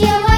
Yeah.